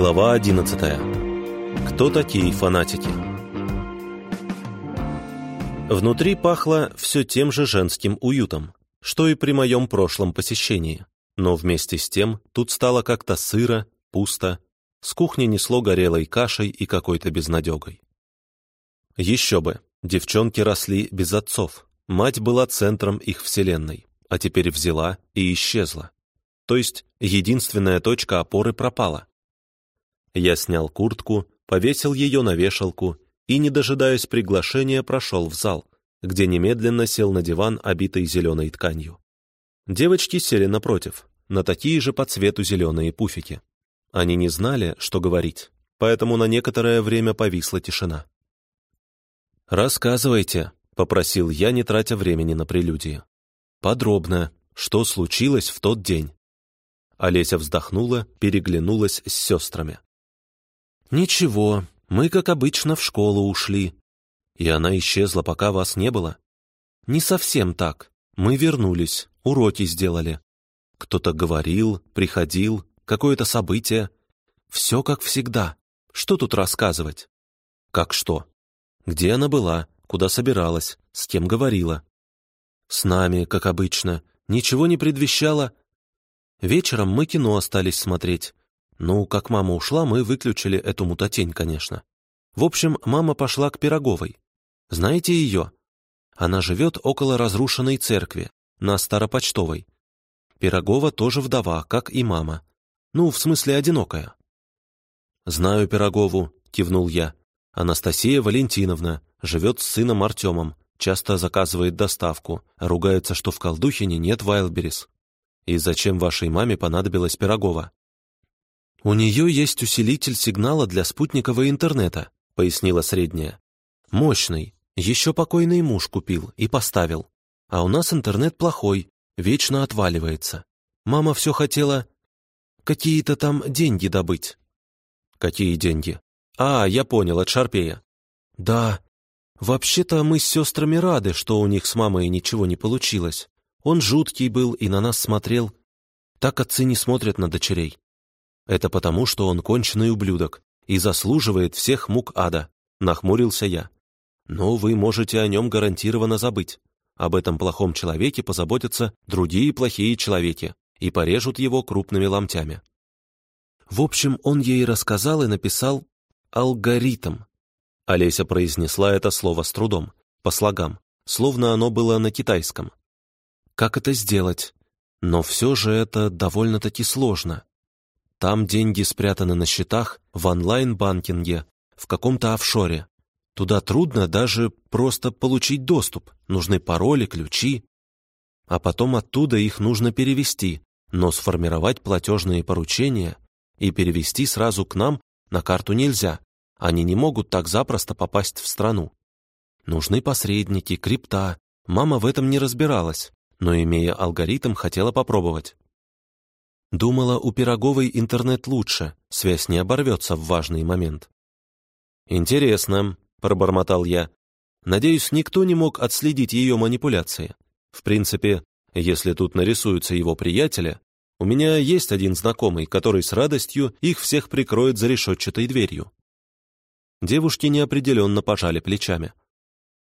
Глава 11. Кто такие фанатики? Внутри пахло все тем же женским уютом, что и при моем прошлом посещении. Но вместе с тем тут стало как-то сыро, пусто, с кухни несло горелой кашей и какой-то безнадегой. Еще бы, девчонки росли без отцов, мать была центром их вселенной, а теперь взяла и исчезла. То есть единственная точка опоры пропала. Я снял куртку, повесил ее на вешалку и, не дожидаясь приглашения, прошел в зал, где немедленно сел на диван, обитый зеленой тканью. Девочки сели напротив, на такие же по цвету зеленые пуфики. Они не знали, что говорить, поэтому на некоторое время повисла тишина. «Рассказывайте», — попросил я, не тратя времени на прелюдии. «Подробно, что случилось в тот день?» Олеся вздохнула, переглянулась с сестрами. «Ничего, мы, как обычно, в школу ушли. И она исчезла, пока вас не было. Не совсем так. Мы вернулись, уроки сделали. Кто-то говорил, приходил, какое-то событие. Все как всегда. Что тут рассказывать? Как что? Где она была, куда собиралась, с кем говорила? С нами, как обычно, ничего не предвещало. Вечером мы кино остались смотреть. Ну, как мама ушла, мы выключили эту мутатень, конечно. В общем, мама пошла к Пироговой. Знаете ее? Она живет около разрушенной церкви, на Старопочтовой. Пирогова тоже вдова, как и мама. Ну, в смысле, одинокая. «Знаю Пирогову», — кивнул я. «Анастасия Валентиновна, живет с сыном Артемом, часто заказывает доставку, ругается, что в Колдухине нет Вайлберис. И зачем вашей маме понадобилась Пирогова?» «У нее есть усилитель сигнала для спутникового интернета», — пояснила средняя. «Мощный. Еще покойный муж купил и поставил. А у нас интернет плохой, вечно отваливается. Мама все хотела какие-то там деньги добыть». «Какие деньги?» «А, я понял, от Шарпея». «Да. Вообще-то мы с сестрами рады, что у них с мамой ничего не получилось. Он жуткий был и на нас смотрел. Так отцы не смотрят на дочерей. Это потому, что он конченый ублюдок и заслуживает всех мук ада», — нахмурился я. «Но вы можете о нем гарантированно забыть. Об этом плохом человеке позаботятся другие плохие человеки и порежут его крупными ломтями». В общем, он ей рассказал и написал «алгоритм». Олеся произнесла это слово с трудом, по слогам, словно оно было на китайском. Как это сделать? Но все же это довольно-таки сложно. Там деньги спрятаны на счетах, в онлайн-банкинге, в каком-то офшоре. Туда трудно даже просто получить доступ, нужны пароли, ключи. А потом оттуда их нужно перевести, но сформировать платежные поручения и перевести сразу к нам на карту нельзя. Они не могут так запросто попасть в страну. Нужны посредники, крипта. Мама в этом не разбиралась, но, имея алгоритм, хотела попробовать. Думала, у Пироговой интернет лучше, связь не оборвется в важный момент. «Интересно», — пробормотал я. «Надеюсь, никто не мог отследить ее манипуляции. В принципе, если тут нарисуются его приятели, у меня есть один знакомый, который с радостью их всех прикроет за решетчатой дверью». Девушки неопределенно пожали плечами.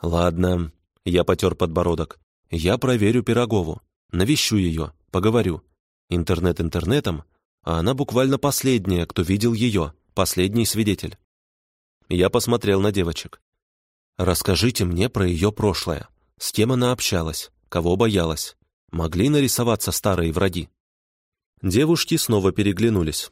«Ладно», — я потер подбородок, — «я проверю Пирогову, навещу ее, поговорю. Интернет интернетом, а она буквально последняя, кто видел ее, последний свидетель. Я посмотрел на девочек. «Расскажите мне про ее прошлое. С кем она общалась, кого боялась. Могли нарисоваться старые враги?» Девушки снова переглянулись.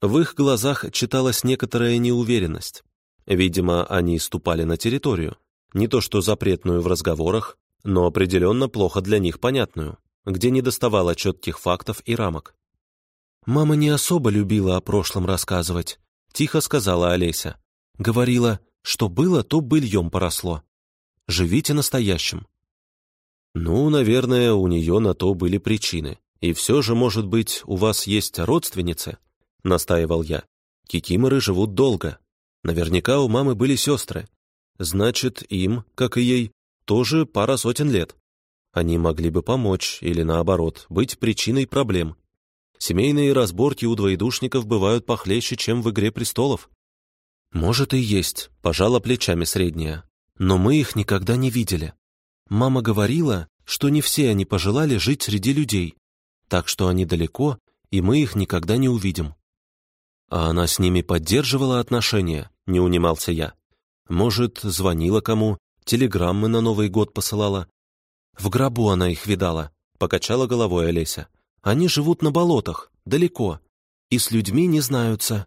В их глазах читалась некоторая неуверенность. Видимо, они ступали на территорию, не то что запретную в разговорах, но определенно плохо для них понятную где не доставало четких фактов и рамок. «Мама не особо любила о прошлом рассказывать», — тихо сказала Олеся. Говорила, что было, то быльем поросло. Живите настоящим. Ну, наверное, у нее на то были причины. И все же, может быть, у вас есть родственницы? Настаивал я. Кикиморы живут долго. Наверняка у мамы были сестры. Значит, им, как и ей, тоже пара сотен лет. Они могли бы помочь или, наоборот, быть причиной проблем. Семейные разборки у двоедушников бывают похлеще, чем в «Игре престолов». «Может и есть», — пожала плечами средняя. «Но мы их никогда не видели. Мама говорила, что не все они пожелали жить среди людей, так что они далеко, и мы их никогда не увидим». «А она с ними поддерживала отношения?» — не унимался я. «Может, звонила кому, телеграммы на Новый год посылала?» «В гробу она их видала», — покачала головой Олеся. «Они живут на болотах, далеко, и с людьми не знаются».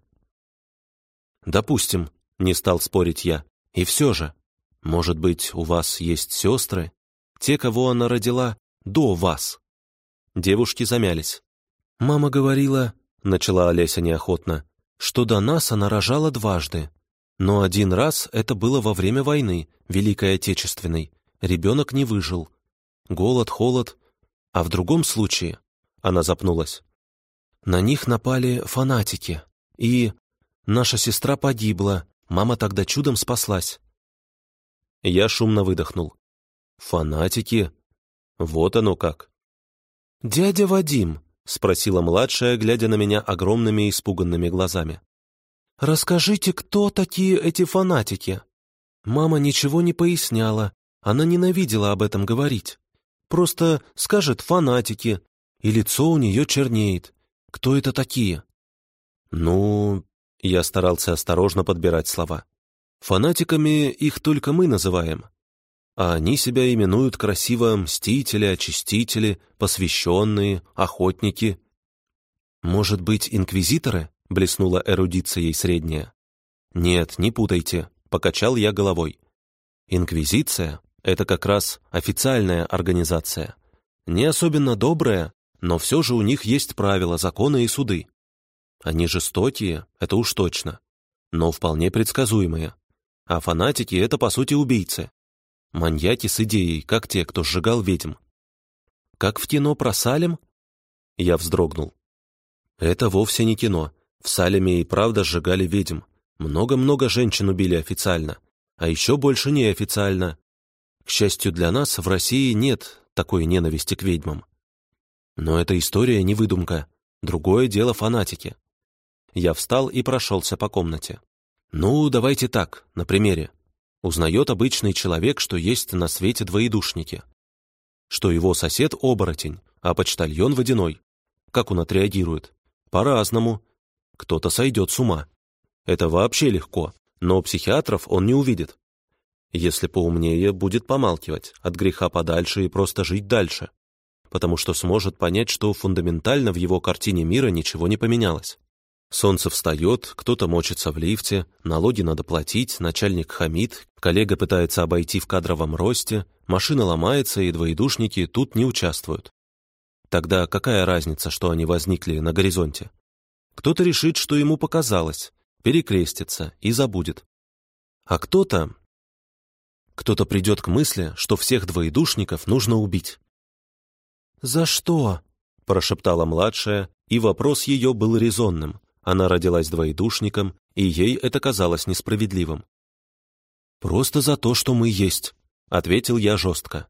«Допустим», — не стал спорить я. «И все же, может быть, у вас есть сестры? Те, кого она родила до вас?» Девушки замялись. «Мама говорила», — начала Олеся неохотно, «что до нас она рожала дважды. Но один раз это было во время войны, Великой Отечественной. Ребенок не выжил. Голод, холод. А в другом случае...» Она запнулась. «На них напали фанатики. И Наша сестра погибла, мама тогда чудом спаслась». Я шумно выдохнул. «Фанатики? Вот оно как!» «Дядя Вадим», — спросила младшая, глядя на меня огромными испуганными глазами. «Расскажите, кто такие эти фанатики?» Мама ничего не поясняла, она ненавидела об этом говорить. Просто скажет «фанатики», и лицо у нее чернеет. Кто это такие? «Ну, я старался осторожно подбирать слова. Фанатиками их только мы называем. А они себя именуют красиво мстители, очистители, посвященные, охотники. «Может быть, инквизиторы?» — блеснула эрудицией средняя. «Нет, не путайте», — покачал я головой. «Инквизиция — это как раз официальная организация. Не особенно добрая, но все же у них есть правила, законы и суды. Они жестокие, это уж точно, но вполне предсказуемые. А фанатики — это, по сути, убийцы. Маньяки с идеей, как те, кто сжигал ведьм. Как в кино про Салем? Я вздрогнул. Это вовсе не кино. В Салеме и правда сжигали ведьм. Много-много женщин убили официально, а еще больше неофициально. К счастью для нас, в России нет такой ненависти к ведьмам. Но эта история не выдумка. Другое дело фанатики. Я встал и прошелся по комнате. Ну, давайте так, на примере. Узнает обычный человек, что есть на свете двоедушники. Что его сосед — оборотень, а почтальон — водяной. Как он отреагирует? По-разному. Кто-то сойдет с ума. Это вообще легко, но психиатров он не увидит. Если поумнее, будет помалкивать, от греха подальше и просто жить дальше, потому что сможет понять, что фундаментально в его картине мира ничего не поменялось. Солнце встает, кто-то мочится в лифте, налоги надо платить, начальник хамит, коллега пытается обойти в кадровом росте, машина ломается, и двоедушники тут не участвуют. Тогда какая разница, что они возникли на горизонте? Кто-то решит, что ему показалось, перекрестится и забудет. А кто-то... Кто-то придет к мысли, что всех двоедушников нужно убить. «За что?» — прошептала младшая, и вопрос ее был резонным. Она родилась двоедушником, и ей это казалось несправедливым. «Просто за то, что мы есть», — ответил я жестко.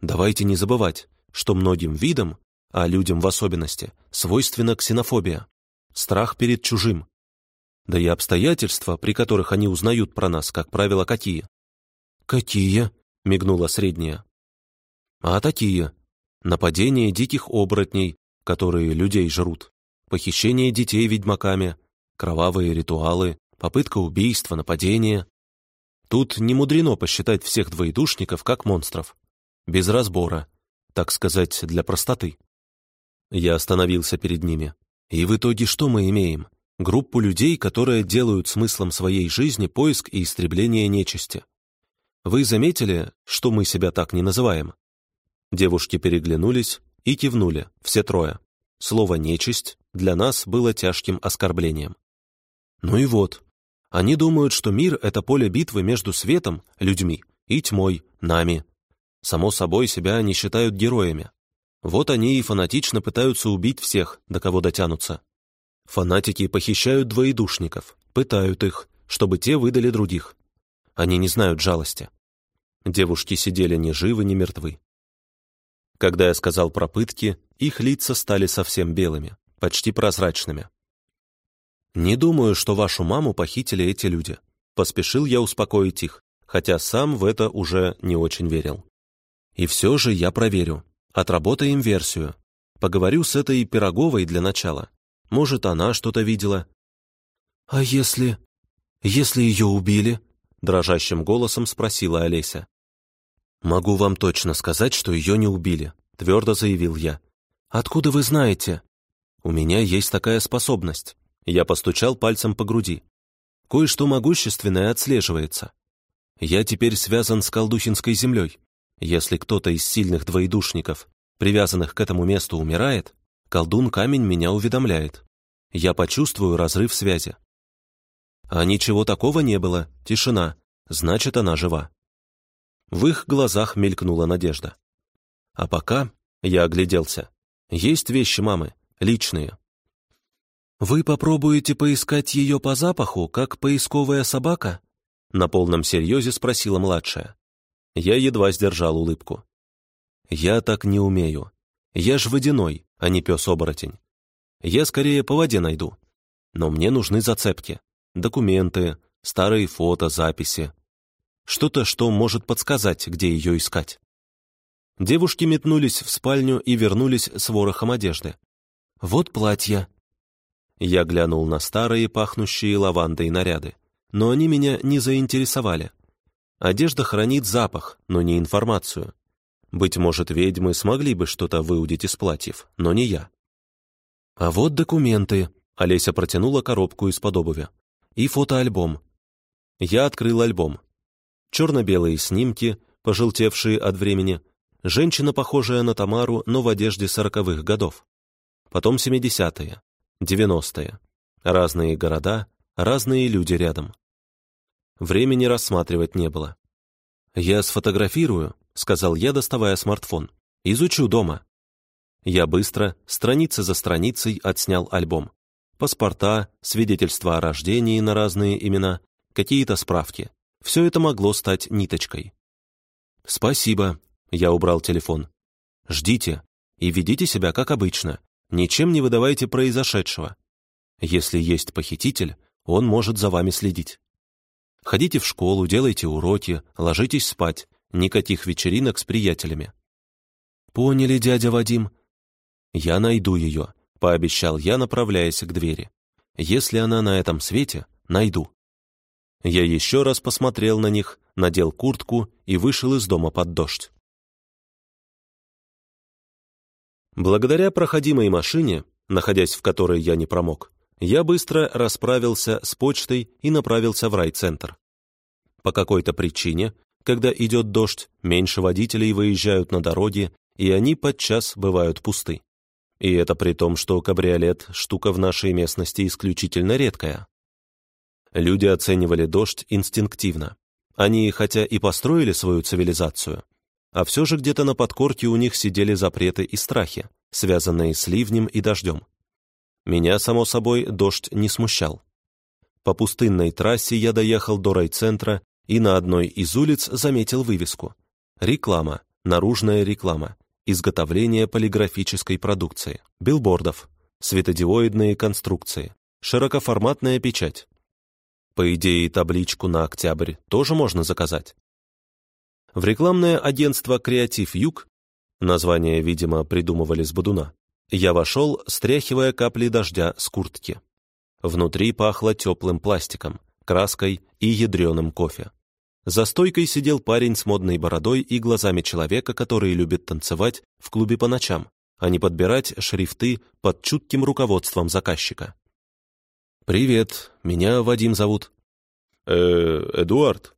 «Давайте не забывать, что многим видам, а людям в особенности, свойственна ксенофобия, страх перед чужим. Да и обстоятельства, при которых они узнают про нас, как правило, какие?» «Какие?» — мигнула средняя. «А такие. Нападение диких оборотней, которые людей жрут похищение детей ведьмаками, кровавые ритуалы, попытка убийства, нападения. Тут не мудрено посчитать всех двоедушников как монстров. Без разбора, так сказать, для простоты. Я остановился перед ними. И в итоге что мы имеем? Группу людей, которые делают смыслом своей жизни поиск и истребление нечисти. Вы заметили, что мы себя так не называем? Девушки переглянулись и кивнули, все трое. Слово «нечисть» для нас было тяжким оскорблением. Ну и вот, они думают, что мир — это поле битвы между светом, людьми, и тьмой, нами. Само собой, себя они считают героями. Вот они и фанатично пытаются убить всех, до кого дотянутся. Фанатики похищают двоедушников, пытают их, чтобы те выдали других. Они не знают жалости. Девушки сидели ни живы, ни мертвы. Когда я сказал про пытки, их лица стали совсем белыми. почти прозрачными. «Не думаю, что вашу маму похитили эти люди», — поспешил я успокоить их, хотя сам в это уже не очень верил. «И все же я проверю, отработаем версию, поговорю с этой Пироговой для начала. Может, она что-то видела». «А если... если ее убили?» — дрожащим голосом спросила Олеся. «Могу вам точно сказать, что ее не убили», — твердо заявил я. «Откуда вы знаете?» «У меня есть такая способность». Я постучал пальцем по груди. «Кое-что могущественное отслеживается. Я теперь связан с колдухинской землей. Если кто-то из сильных двоедушников, привязанных к этому месту, умирает, колдун-камень меня уведомляет. Я почувствую разрыв связи. А ничего такого не было, тишина, значит, она жива. В их глазах мелькнула надежда. А пока я огляделся. Есть вещи мамы, личные. «Вы попробуете поискать ее по запаху, как поисковая собака?» На полном серьезе спросила младшая. Я едва сдержал улыбку. «Я так не умею. Я ж водяной, а не пес-оборотень. Я скорее по воде найду. Но мне нужны зацепки, документы, старые фото, записи, что-то, что может подсказать, где ее искать. Девушки метнулись в спальню и вернулись с ворохом одежды. «Вот платье». Я глянул на старые, пахнущие лавандой наряды, но они меня не заинтересовали. Одежда хранит запах, но не информацию. Быть может, ведьмы смогли бы что-то выудить из платьев, но не я. «А вот документы», — Олеся протянула коробку из-под обуви. «И фотоальбом». Я открыл альбом. Черно-белые снимки, пожелтевшие от времени, женщина, похожая на Тамару, но в одежде сороковых годов. Потом семидесятые, девяностые. Разные города, разные люди рядом. Времени рассматривать не было. «Я сфотографирую», — сказал я, доставая смартфон. «Изучу дома». Я быстро, страница за страницей, отснял альбом. Паспорта, свидетельства о рождении на разные имена, какие-то справки. Все это могло стать ниточкой. «Спасибо», — я убрал телефон. «Ждите и ведите себя как обычно. Ничем не выдавайте произошедшего. Если есть похититель, он может за вами следить. Ходите в школу, делайте уроки, ложитесь спать. Никаких вечеринок с приятелями». «Поняли, дядя Вадим?» «Я найду ее», — пообещал я, направляясь к двери. «Если она на этом свете, найду». Я еще раз посмотрел на них, надел куртку и вышел из дома под дождь. Благодаря проходимой машине, находясь в которой я не промок, я быстро расправился с почтой и направился в райцентр. По какой-то причине, когда идет дождь, меньше водителей выезжают на дороги, и они подчас бывают пусты. И это при том, что кабриолет – штука в нашей местности исключительно редкая. Люди оценивали дождь инстинктивно. Они, хотя и построили свою цивилизацию, а все же где-то на подкорке у них сидели запреты и страхи, связанные с ливнем и дождем. Меня, само собой, дождь не смущал. По пустынной трассе я доехал до райцентра и на одной из улиц заметил вывеску. Реклама, наружная реклама, изготовление полиграфической продукции, билбордов, светодиоидные конструкции, широкоформатная печать, по идее, табличку на октябрь тоже можно заказать. В рекламное агентство «Креатив Юг» название, видимо, придумывали с Будуна, я вошел, стряхивая капли дождя с куртки. Внутри пахло теплым пластиком, краской и ядреным кофе. За стойкой сидел парень с модной бородой и глазами человека, который любит танцевать в клубе по ночам, а не подбирать шрифты под чутким руководством заказчика. «Привет, меня Вадим зовут». «Э, Эдуард».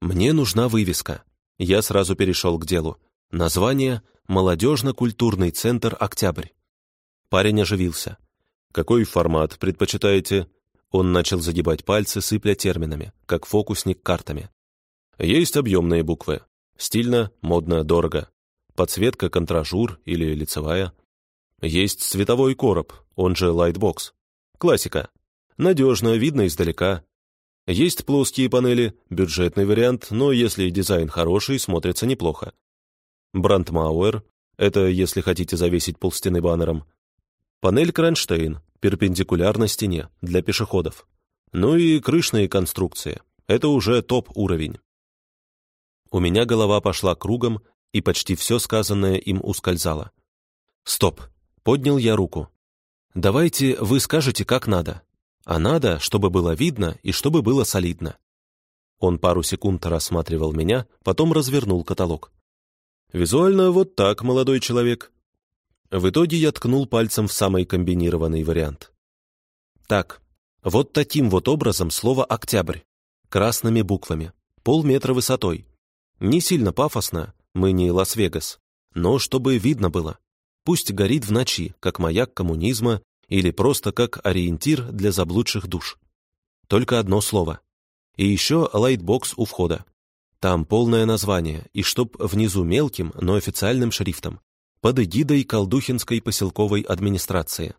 «Мне нужна вывеска». Я сразу перешел к делу. Название «Молодежно-культурный центр Октябрь». Парень оживился. «Какой формат предпочитаете?» Он начал загибать пальцы, сыпля терминами, как фокусник картами. «Есть объемные буквы. Стильно, модно, дорого. Подсветка контражур или лицевая. Есть световой короб, он же лайтбокс. Классика. Надежно, видно издалека. Есть плоские панели, бюджетный вариант, но если дизайн хороший, смотрится неплохо. Брандмауэр — это если хотите завесить полстены баннером. Панель кронштейн, перпендикулярно стене, для пешеходов. Ну и крышные конструкции. Это уже топ-уровень. У меня голова пошла кругом, и почти все сказанное им ускользало. «Стоп!» — поднял я руку. «Давайте вы скажете, как надо. А надо, чтобы было видно и чтобы было солидно». Он пару секунд рассматривал меня, потом развернул каталог. «Визуально вот так, молодой человек». В итоге я ткнул пальцем в самый комбинированный вариант. Так, вот таким вот образом слово «Октябрь». Красными буквами. Полметра высотой. Не сильно пафосно, мы не Лас-Вегас. Но чтобы видно было. Пусть горит в ночи, как маяк коммунизма или просто как ориентир для заблудших душ. Только одно слово. И еще лайтбокс у входа. Там полное название, и чтоб внизу мелким, но официальным шрифтом. Под эгидой Колдухинской поселковой администрации.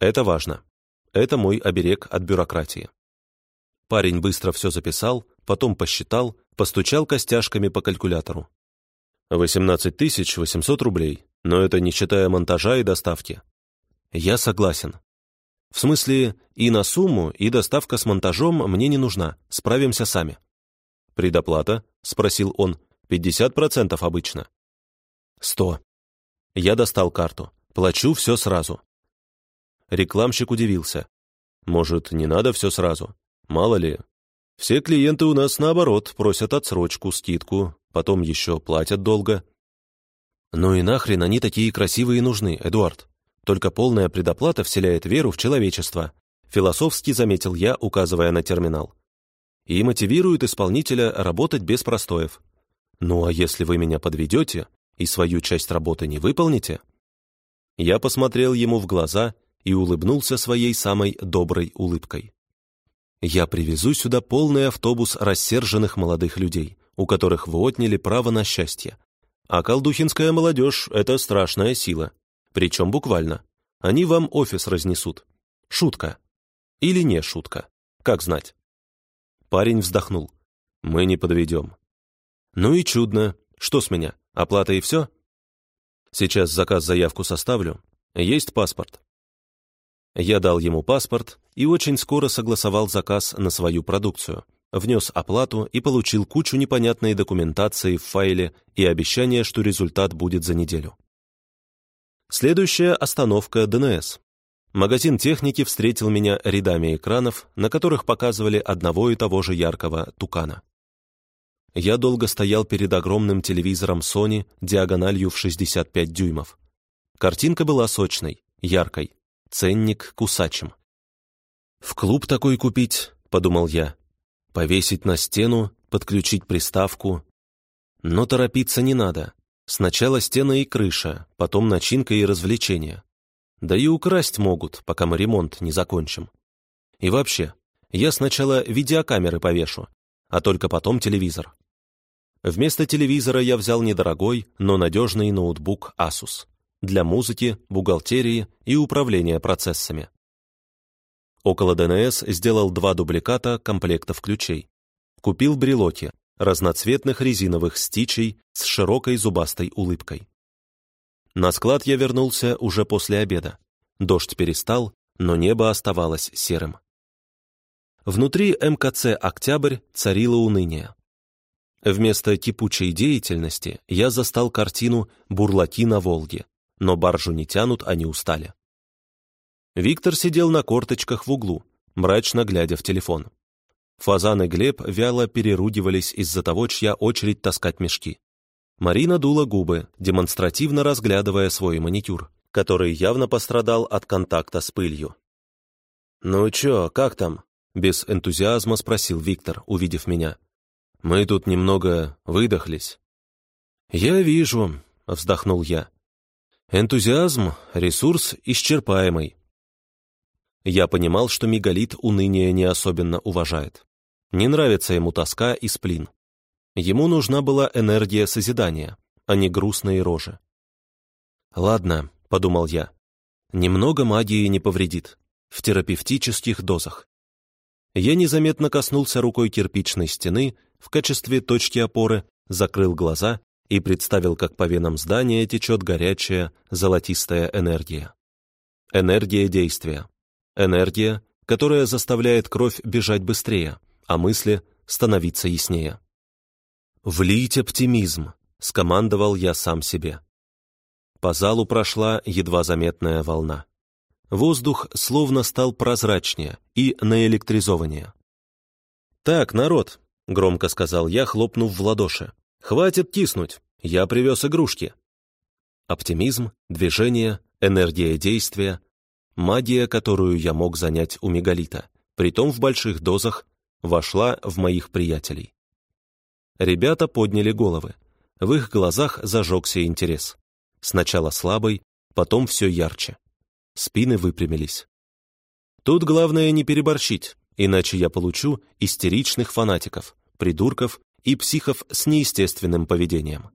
Это важно. Это мой оберег от бюрократии. Парень быстро все записал, потом посчитал, постучал костяшками по калькулятору. 18 800 рублей, но это не считая монтажа и доставки. Я согласен. В смысле, и на сумму, и доставка с монтажом мне не нужна, справимся сами. Предоплата? Спросил он. 50% обычно. Сто. Я достал карту. Плачу все сразу. Рекламщик удивился. Может, не надо все сразу? Мало ли. Все клиенты у нас, наоборот, просят отсрочку, скидку, потом еще платят долго. Ну и нахрен они такие красивые нужны, Эдуард? Только полная предоплата вселяет веру в человечество, философски заметил я, указывая на терминал. И мотивирует исполнителя работать без простоев. Ну а если вы меня подведете и свою часть работы не выполните? Я посмотрел ему в глаза и улыбнулся своей самой доброй улыбкой. Я привезу сюда полный автобус рассерженных молодых людей, у которых вы отняли право на счастье. А колдухинская молодежь — это страшная сила. Причем буквально. Они вам офис разнесут. Шутка. Или не шутка. Как знать. Парень вздохнул. Мы не подведем. Ну и чудно. Что с меня? Оплата и все? Сейчас заказ-заявку составлю. Есть паспорт. Я дал ему паспорт и очень скоро согласовал заказ на свою продукцию, внес оплату и получил кучу непонятной документации в файле и обещание, что результат будет за неделю. Следующая остановка ДНС. Магазин техники встретил меня рядами экранов, на которых показывали одного и того же яркого тукана. Я долго стоял перед огромным телевизором Sony диагональю в 65 дюймов. Картинка была сочной, яркой, ценник кусачим. «В клуб такой купить», — подумал я. «Повесить на стену, подключить приставку». Но торопиться не надо. Сначала стена и крыша, потом начинка и развлечения. Да и украсть могут, пока мы ремонт не закончим. И вообще, я сначала видеокамеры повешу, а только потом телевизор. Вместо телевизора я взял недорогой, но надежный ноутбук Asus для музыки, бухгалтерии и управления процессами. Около ДНС сделал два дубликата комплектов ключей. Купил брелоки, разноцветных резиновых стичей с широкой зубастой улыбкой. На склад я вернулся уже после обеда. Дождь перестал, но небо оставалось серым. Внутри МКЦ «Октябрь» царило уныние. Вместо кипучей деятельности я застал картину «Бурлаки на Волге», но баржу не тянут, они устали. Виктор сидел на корточках в углу, мрачно глядя в телефон. Фазан и Глеб вяло переругивались из-за того, чья очередь таскать мешки. Марина дула губы, демонстративно разглядывая свой маникюр, который явно пострадал от контакта с пылью. «Ну чё, как там?» — без энтузиазма спросил Виктор, увидев меня. «Мы тут немного выдохлись». «Я вижу», — вздохнул я. Энтузиазм — ресурс исчерпаемый. Я понимал, что мегалит уныние не особенно уважает. Не нравится ему тоска и сплин. Ему нужна была энергия созидания, а не грустные рожи. «Ладно», — подумал я, — «немного магии не повредит. В терапевтических дозах». Я незаметно коснулся рукой кирпичной стены в качестве точки опоры, закрыл глаза и представил, как по венам здания течет горячая, золотистая энергия. энергия действия. Энергия, которая заставляет кровь бежать быстрее, а мысли становиться яснее. «Влить оптимизм», — скомандовал я сам себе. По залу прошла едва заметная волна. Воздух словно стал прозрачнее и наэлектризованнее. «Так, народ», — громко сказал я, хлопнув в ладоши, — «хватит киснуть, я привез игрушки». Оптимизм, движение, энергия действия, магия, которую я мог занять у мегалита, притом в больших дозах, вошла в моих приятелей. Ребята подняли головы. В их глазах зажегся интерес. Сначала слабый, потом все ярче. Спины выпрямились. Тут главное не переборщить, иначе я получу истеричных фанатиков, придурков и психов с неестественным поведением.